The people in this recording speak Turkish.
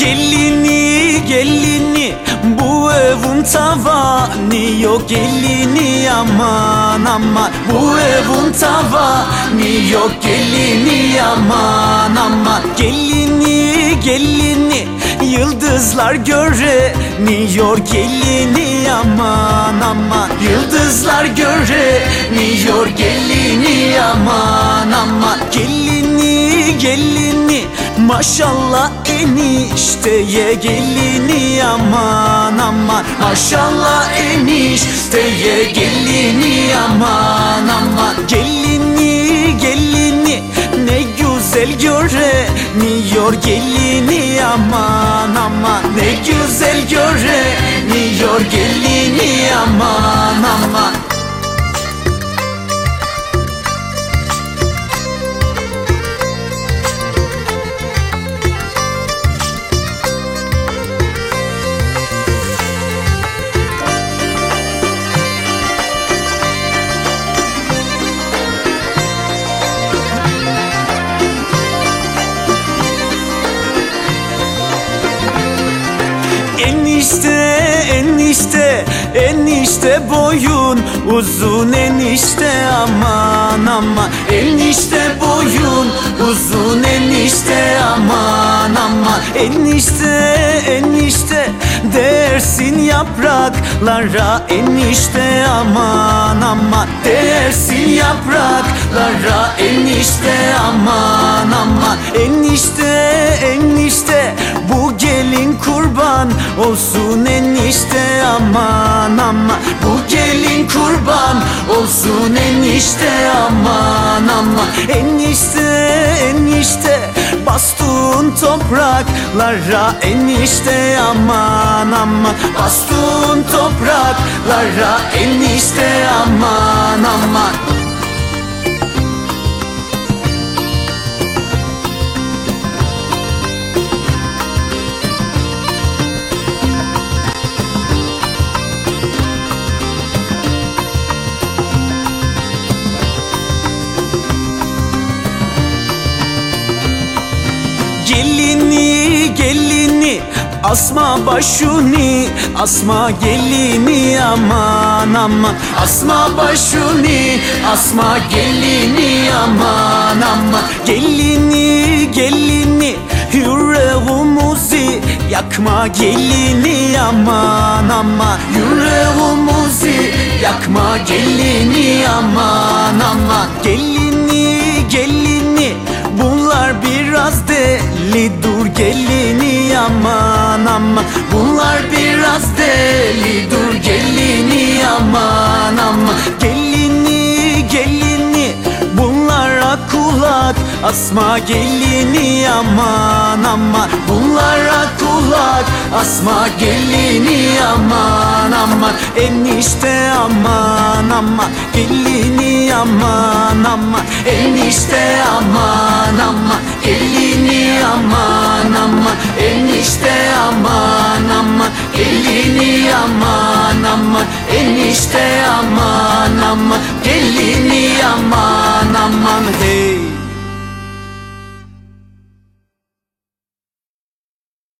Gelini gelini bu evin tavanı yok. Gelini aman aman Bu evin tavanı yok. Gelini aman aman Gelini gelini yıldızlar göreniyor gelini aman aman Yıldızlar göreniyor gelini aman aman Gelini gelini Maşallah enişteye gelini aman aman. Maşallah enişteye gelini aman aman. Gelini gelini ne güzel göreniyor gelini aman aman. Ne güzel göreniyor gelini aman Enişte, enişte, enişte boyun. Uzun enişte aman aman. Enişte boyun uzun enişte aman aman. Enişte, enişte dersin yapraklara. Enişte aman aman. Dersin yapraklara. Enişte aman aman. Enişte, enişte gelin kurban olsun enişte aman aman. Bu gelin kurban olsun enişte aman aman. Enişte enişte bastın topraklara. Enişte aman aman. Bastın topraklara. Enişte aman aman Gelini gelini asma başını asma gelini aman aman. Asma başını asma gelini aman aman. Gelini gelini yüreğimizi yakma. Gelini aman aman. Yüreğimizi yakma. Gelini aman aman. Gelini deli dur gelini aman aman. Bunlar biraz deli dur gelini aman aman. Gelini gelini bunlara kulak asma gelini aman aman. Bunlara kulak asma gelini aman aman. Enişte aman aman. Gelini aman aman. Enişte aman aman. Gelini aman aman. Enişte aman aman. Gelini aman aman. Enişte aman aman. Gelini aman aman. Hey